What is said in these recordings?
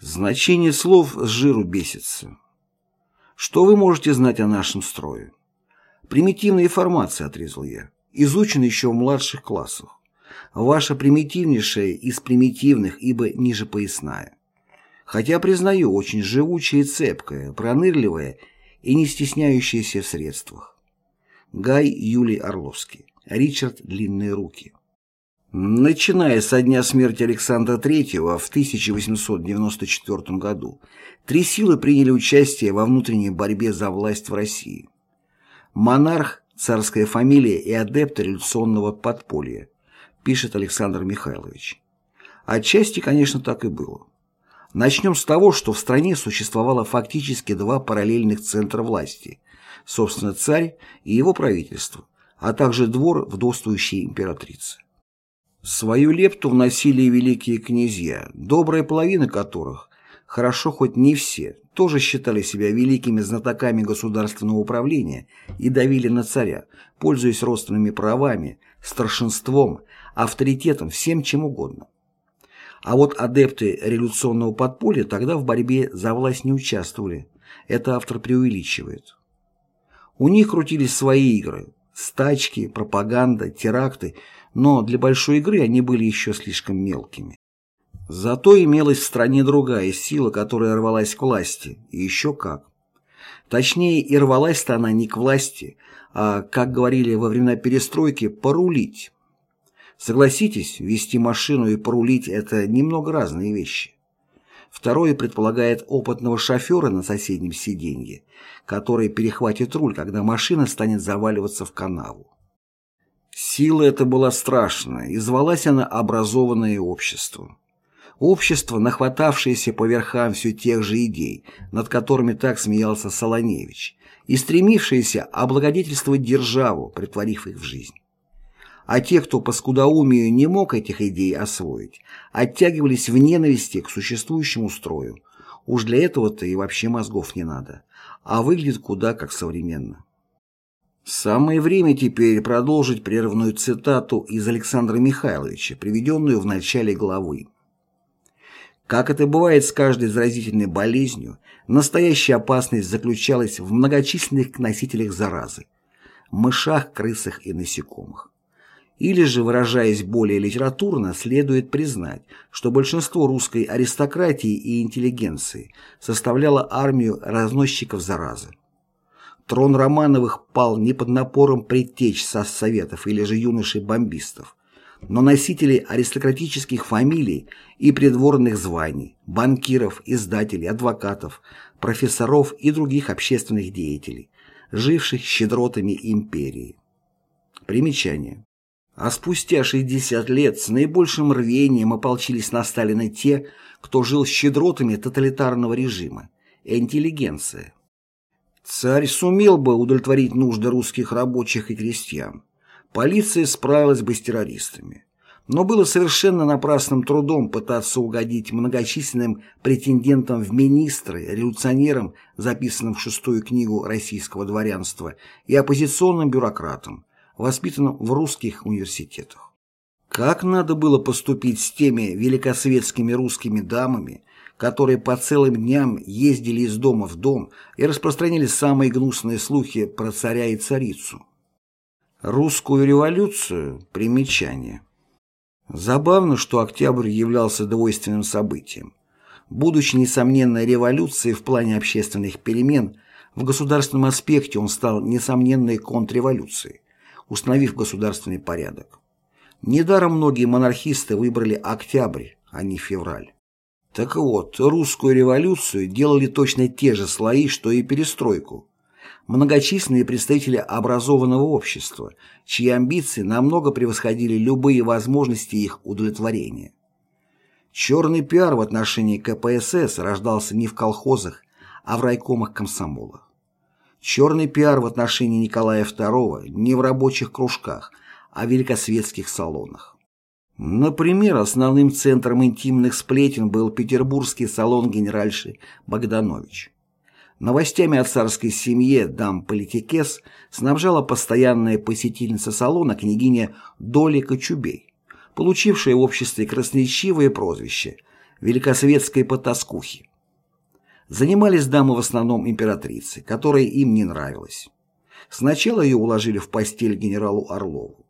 Значение слов с жиру бесится. Что вы можете знать о нашем строе? Примитивная информация, отрезал я, изучена еще в младших классах. Ваша примитивнейшая из примитивных, ибо ниже поясная. Хотя, признаю, очень живучая и цепкая, пронырливая и не стесняющаяся в средствах. Гай Юлий Орловский. Ричард Длинные руки. Начиная со дня смерти Александра III в 1894 году, три силы приняли участие во внутренней борьбе за власть в России. Монарх, царская фамилия и адепт революционного подполья, пишет Александр Михайлович. Отчасти, конечно, так и было. Начнем с того, что в стране существовало фактически два параллельных центра власти, собственно, царь и его правительство, а также двор вдовствующей императрицы. Свою лепту вносили и великие князья, добрая половина которых, хорошо хоть не все, тоже считали себя великими знатоками государственного управления и давили на царя, пользуясь родственными правами, старшинством, авторитетом, всем чем угодно. А вот адепты революционного подполья тогда в борьбе за власть не участвовали. Это автор преувеличивает. У них крутились свои игры – стачки, пропаганда, теракты – но для большой игры они были еще слишком мелкими. Зато имелась в стране другая сила, которая рвалась к власти, и еще как. Точнее, и рвалась-то она не к власти, а, как говорили во времена перестройки, порулить. Согласитесь, вести машину и порулить – это немного разные вещи. Второе предполагает опытного шофера на соседнем сиденье, который перехватит руль, когда машина станет заваливаться в канаву. Сила эта была страшная, и звалась она «образованное общество». Общество, нахватавшееся по верхам все тех же идей, над которыми так смеялся Солоневич, и стремившееся облагодетельствовать державу, притворив их в жизнь. А те, кто по скудоумию не мог этих идей освоить, оттягивались в ненависти к существующему строю. Уж для этого-то и вообще мозгов не надо, а выглядит куда как современно. Самое время теперь продолжить прерванную цитату из Александра Михайловича, приведенную в начале главы. Как это бывает с каждой заразительной болезнью, настоящая опасность заключалась в многочисленных носителях заразы – мышах, крысах и насекомых. Или же, выражаясь более литературно, следует признать, что большинство русской аристократии и интеллигенции составляло армию разносчиков заразы. Трон Романовых пал не под напором предтеч со советов или же юношей-бомбистов, но носители аристократических фамилий и придворных званий, банкиров, издателей, адвокатов, профессоров и других общественных деятелей, живших щедротами империи. Примечание. А спустя 60 лет с наибольшим рвением ополчились на Сталина те, кто жил щедротами тоталитарного режима, интеллигенция. Царь сумел бы удовлетворить нужды русских рабочих и крестьян. Полиция справилась бы с террористами. Но было совершенно напрасным трудом пытаться угодить многочисленным претендентам в министры, революционерам, записанным в шестую книгу российского дворянства, и оппозиционным бюрократам, воспитанным в русских университетах. Как надо было поступить с теми великосветскими русскими дамами, которые по целым дням ездили из дома в дом и распространяли самые гнусные слухи про царя и царицу. Русскую революцию – примечание. Забавно, что октябрь являлся двойственным событием. Будучи несомненной революцией в плане общественных перемен, в государственном аспекте он стал несомненной контрреволюцией, установив государственный порядок. Недаром многие монархисты выбрали октябрь, а не февраль. Так вот, русскую революцию делали точно те же слои, что и перестройку. Многочисленные представители образованного общества, чьи амбиции намного превосходили любые возможности их удовлетворения. Черный пиар в отношении КПСС рождался не в колхозах, а в райкомах комсомола. Черный пиар в отношении Николая II не в рабочих кружках, а в великосветских салонах. Например, основным центром интимных сплетен был петербургский салон генеральши Богданович. Новостями о царской семье дам Политикес снабжала постоянная посетительница салона княгиня Доли Кочубей, получившая в обществе красноречивое прозвище великосветской потаскухи. Занимались дамы в основном императрицы, которая им не нравилась. Сначала ее уложили в постель генералу Орлову.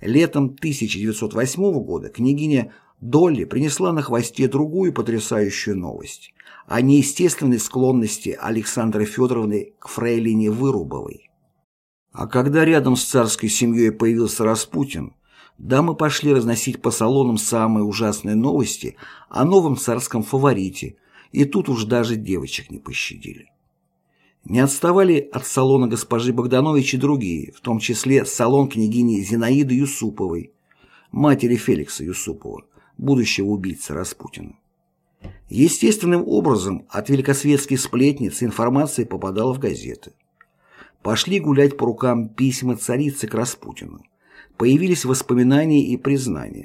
Летом 1908 года княгиня Долли принесла на хвосте другую потрясающую новость о неестественной склонности Александры Федоровны к фрейлине Вырубовой. А когда рядом с царской семьей появился Распутин, дамы пошли разносить по салонам самые ужасные новости о новом царском фаворите, и тут уж даже девочек не пощадили. Не отставали от салона госпожи Богданович и другие, в том числе салон княгини Зинаиды Юсуповой, матери Феликса Юсупова, будущего убийцы Распутина. Естественным образом от великосветских сплетниц информация попадала в газеты. Пошли гулять по рукам письма царицы к Распутину. Появились воспоминания и признания.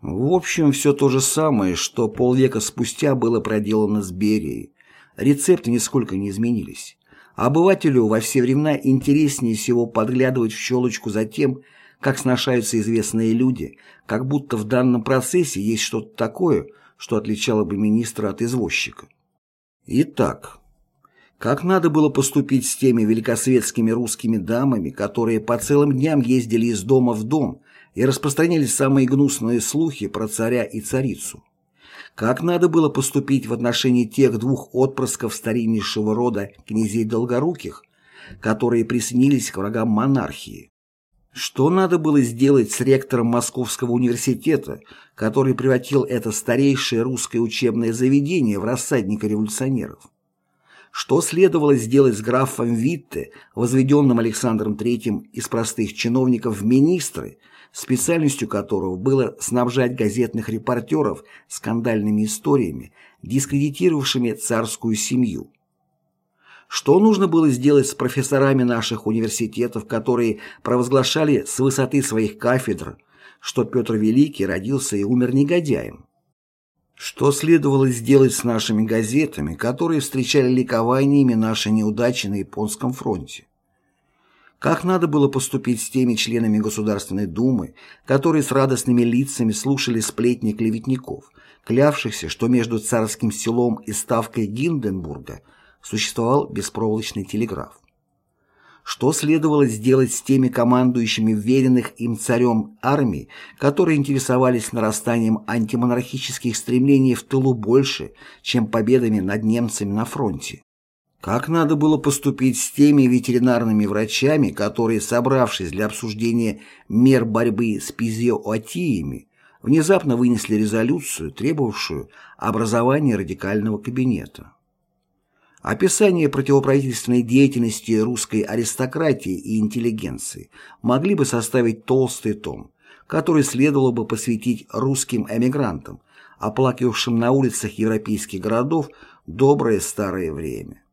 В общем, все то же самое, что полвека спустя было проделано с Берией. Рецепты нисколько не изменились. Обывателю во все времена интереснее всего подглядывать в щелочку за тем, как сношаются известные люди, как будто в данном процессе есть что-то такое, что отличало бы министра от извозчика. Итак, как надо было поступить с теми великосветскими русскими дамами, которые по целым дням ездили из дома в дом и распространяли самые гнусные слухи про царя и царицу? Как надо было поступить в отношении тех двух отпрысков стариннейшего рода князей Долгоруких, которые приснились к врагам монархии? Что надо было сделать с ректором Московского университета, который превратил это старейшее русское учебное заведение в рассадник революционеров? Что следовало сделать с графом Витте, возведенным Александром III из простых чиновников в министры, специальностью которого было снабжать газетных репортеров скандальными историями, дискредитировавшими царскую семью? Что нужно было сделать с профессорами наших университетов, которые провозглашали с высоты своих кафедр, что Петр Великий родился и умер негодяем? Что следовало сделать с нашими газетами, которые встречали ликованиями наши неудачи на Японском фронте? Как надо было поступить с теми членами Государственной Думы, которые с радостными лицами слушали сплетни клеветников, клявшихся, что между царским селом и ставкой Гинденбурга существовал беспроволочный телеграф? Что следовало сделать с теми командующими веренных им царем армий, которые интересовались нарастанием антимонархических стремлений в тылу больше, чем победами над немцами на фронте? Как надо было поступить с теми ветеринарными врачами, которые, собравшись для обсуждения мер борьбы с пизиоатиями, внезапно вынесли резолюцию, требовавшую образования радикального кабинета? Описание противоправительственной деятельности русской аристократии и интеллигенции могли бы составить толстый том, который следовало бы посвятить русским эмигрантам, оплакивавшим на улицах европейских городов доброе старое время.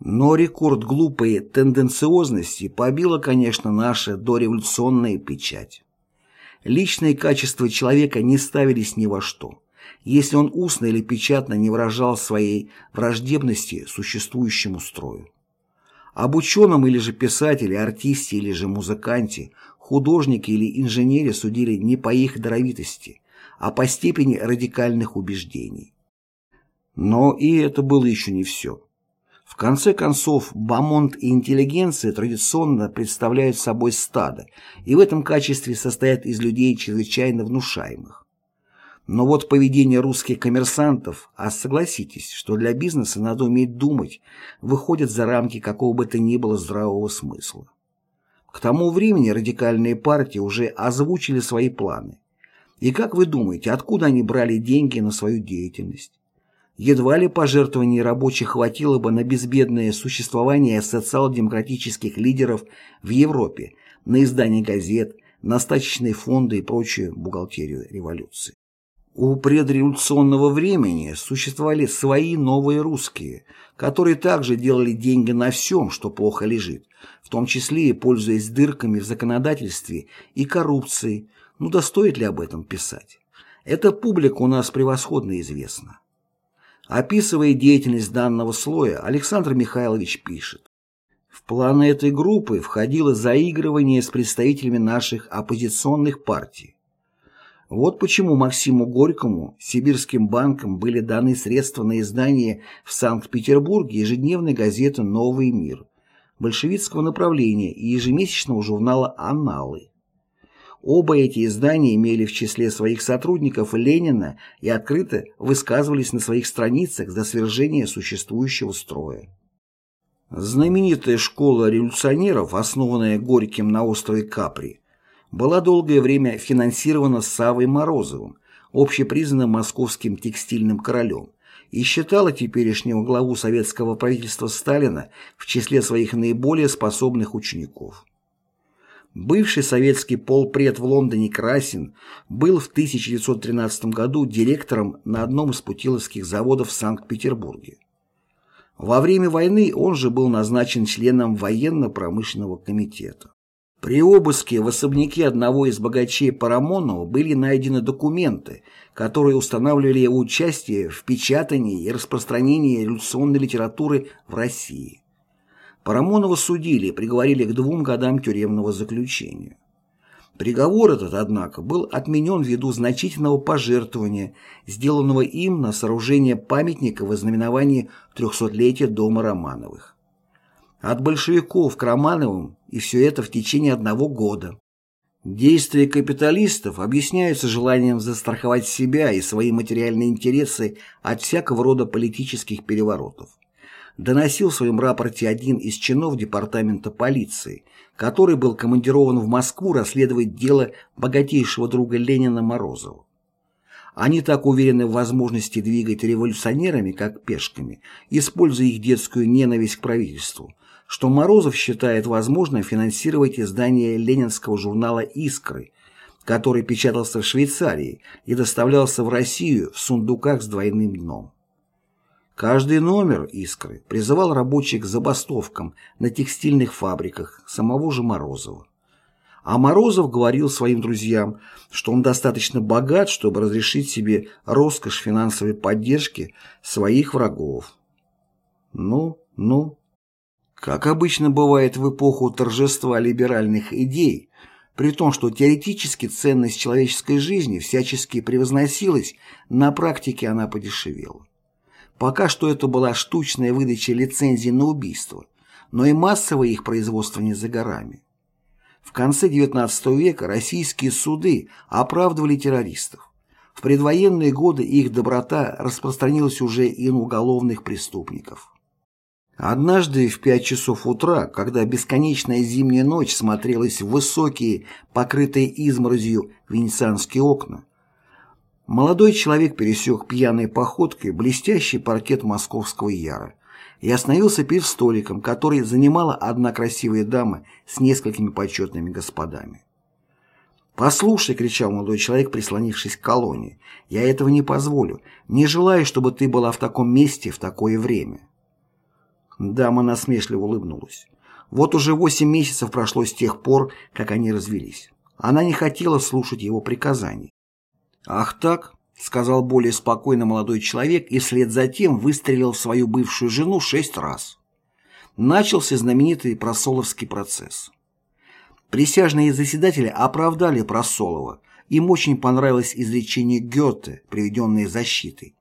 Но рекорд глупой тенденциозности побила, конечно, наша дореволюционная печать. Личные качества человека не ставились ни во что если он устно или печатно не выражал своей враждебности существующему строю. Об ученом или же писателе, артисте или же музыканте, художнике или инженере судили не по их даровитости, а по степени радикальных убеждений. Но и это было еще не все. В конце концов, бомонд и интеллигенция традиционно представляют собой стадо, и в этом качестве состоят из людей чрезвычайно внушаемых. Но вот поведение русских коммерсантов, а согласитесь, что для бизнеса надо уметь думать, выходит за рамки какого бы то ни было здравого смысла. К тому времени радикальные партии уже озвучили свои планы. И как вы думаете, откуда они брали деньги на свою деятельность? Едва ли пожертвований рабочих хватило бы на безбедное существование социал-демократических лидеров в Европе, на издание газет, на стачечные фонды и прочую бухгалтерию революции. У предреволюционного времени существовали свои новые русские, которые также делали деньги на всем, что плохо лежит, в том числе и пользуясь дырками в законодательстве и коррупцией. Ну да стоит ли об этом писать? Эта публика у нас превосходно известна. Описывая деятельность данного слоя, Александр Михайлович пишет. В планы этой группы входило заигрывание с представителями наших оппозиционных партий, Вот почему Максиму Горькому, Сибирским банкам были даны средства на издание в Санкт-Петербурге ежедневной газеты «Новый мир», большевистского направления и ежемесячного журнала «Анналы». Оба эти издания имели в числе своих сотрудников Ленина и открыто высказывались на своих страницах за свержение существующего строя. Знаменитая школа революционеров, основанная Горьким на острове Капри, была долгое время финансирована Савой Морозовым, общепризнанным московским текстильным королем, и считала теперешнего главу советского правительства Сталина в числе своих наиболее способных учеников. Бывший советский полпред в Лондоне Красин был в 1913 году директором на одном из путиловских заводов в Санкт-Петербурге. Во время войны он же был назначен членом военно-промышленного комитета. При обыске в особняке одного из богачей Парамонова были найдены документы, которые устанавливали его участие в печатании и распространении революционной литературы в России. Парамонова судили и приговорили к двум годам тюремного заключения. Приговор этот, однако, был отменен ввиду значительного пожертвования, сделанного им на сооружение памятника в ознаменовании трехсотлетия дома Романовых. От большевиков к Романовым и все это в течение одного года. Действия капиталистов объясняются желанием застраховать себя и свои материальные интересы от всякого рода политических переворотов. Доносил в своем рапорте один из чинов департамента полиции, который был командирован в Москву расследовать дело богатейшего друга Ленина Морозова. Они так уверены в возможности двигать революционерами, как пешками, используя их детскую ненависть к правительству, что Морозов считает возможным финансировать издание ленинского журнала «Искры», который печатался в Швейцарии и доставлялся в Россию в сундуках с двойным дном. Каждый номер «Искры» призывал рабочих к забастовкам на текстильных фабриках самого же Морозова. А Морозов говорил своим друзьям, что он достаточно богат, чтобы разрешить себе роскошь финансовой поддержки своих врагов. Ну, ну, как обычно бывает в эпоху торжества либеральных идей, при том, что теоретически ценность человеческой жизни всячески превозносилась, на практике она подешевела. Пока что это была штучная выдача лицензий на убийство, но и массовое их производство не за горами. В конце XIX века российские суды оправдывали террористов. В предвоенные годы их доброта распространилась уже и на уголовных преступников. Однажды в пять часов утра, когда бесконечная зимняя ночь смотрелась в высокие, покрытые изморозью венецианские окна, молодой человек пересек пьяной походкой блестящий паркет московского Яра и остановился перед столиком, который занимала одна красивая дама с несколькими почетными господами. «Послушай», — кричал молодой человек, прислонившись к колонне, — «я этого не позволю. Не желаю, чтобы ты была в таком месте в такое время». Дама насмешливо улыбнулась. Вот уже восемь месяцев прошло с тех пор, как они развелись. Она не хотела слушать его приказаний. «Ах так?» — сказал более спокойно молодой человек и вслед за тем выстрелил в свою бывшую жену шесть раз. Начался знаменитый Просоловский процесс. Присяжные заседатели оправдали Просолова. Им очень понравилось изречение Гёте, приведенное защитой.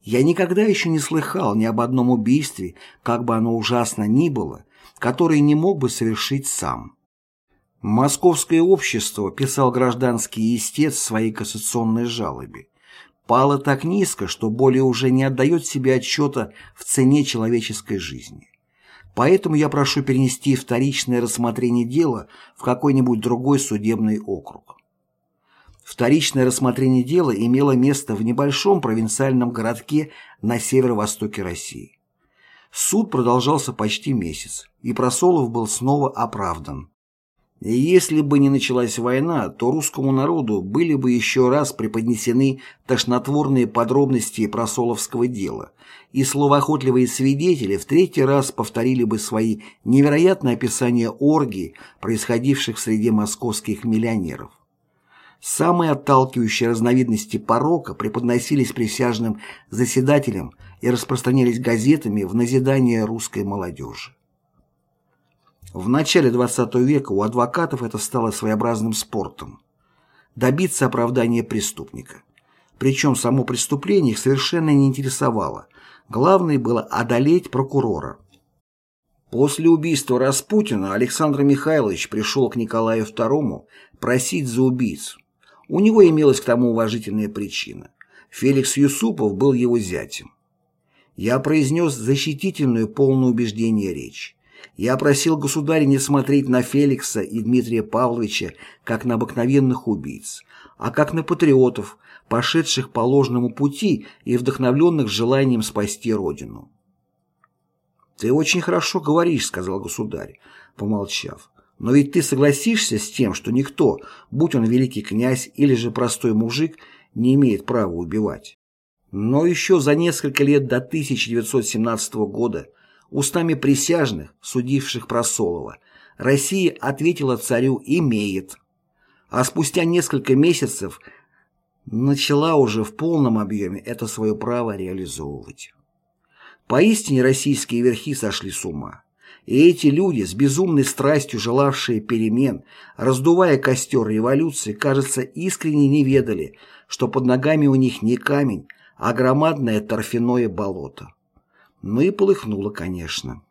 Я никогда еще не слыхал ни об одном убийстве, как бы оно ужасно ни было, которое не мог бы совершить сам. Московское общество, писал гражданский истец в своей кассационной жалобе, пало так низко, что более уже не отдает себе отчета в цене человеческой жизни. Поэтому я прошу перенести вторичное рассмотрение дела в какой-нибудь другой судебный округ. Вторичное рассмотрение дела имело место в небольшом провинциальном городке на северо-востоке России. Суд продолжался почти месяц, и Просолов был снова оправдан. И если бы не началась война, то русскому народу были бы еще раз преподнесены тошнотворные подробности просоловского дела, и словоохотливые свидетели в третий раз повторили бы свои невероятные описания оргий, происходивших среди московских миллионеров. Самые отталкивающие разновидности порока преподносились присяжным заседателям и распространялись газетами в назидание русской молодежи. В начале XX века у адвокатов это стало своеобразным спортом. добиться оправдания преступника. Причем само преступление их совершенно не интересовало. Главное было одолеть прокурора. После убийства Распутина Александр Михайлович пришел к Николаю II просить за убийцу. У него имелась к тому уважительная причина. Феликс Юсупов был его зятем. Я произнес защитительную, полную убеждения речь. Я просил государя не смотреть на Феликса и Дмитрия Павловича как на обыкновенных убийц, а как на патриотов, пошедших по ложному пути и вдохновленных желанием спасти Родину. «Ты очень хорошо говоришь», — сказал государь, помолчав. «Но ведь ты согласишься с тем, что никто, будь он великий князь или же простой мужик, не имеет права убивать». Но еще за несколько лет до 1917 года устами присяжных, судивших Просолова, Россия ответила царю «имеет». А спустя несколько месяцев начала уже в полном объеме это свое право реализовывать. Поистине российские верхи сошли с ума. И эти люди, с безумной страстью желавшие перемен, раздувая костер революции, кажется, искренне не ведали, что под ногами у них не камень, а громадное торфяное болото. Ну и полыхнуло, конечно.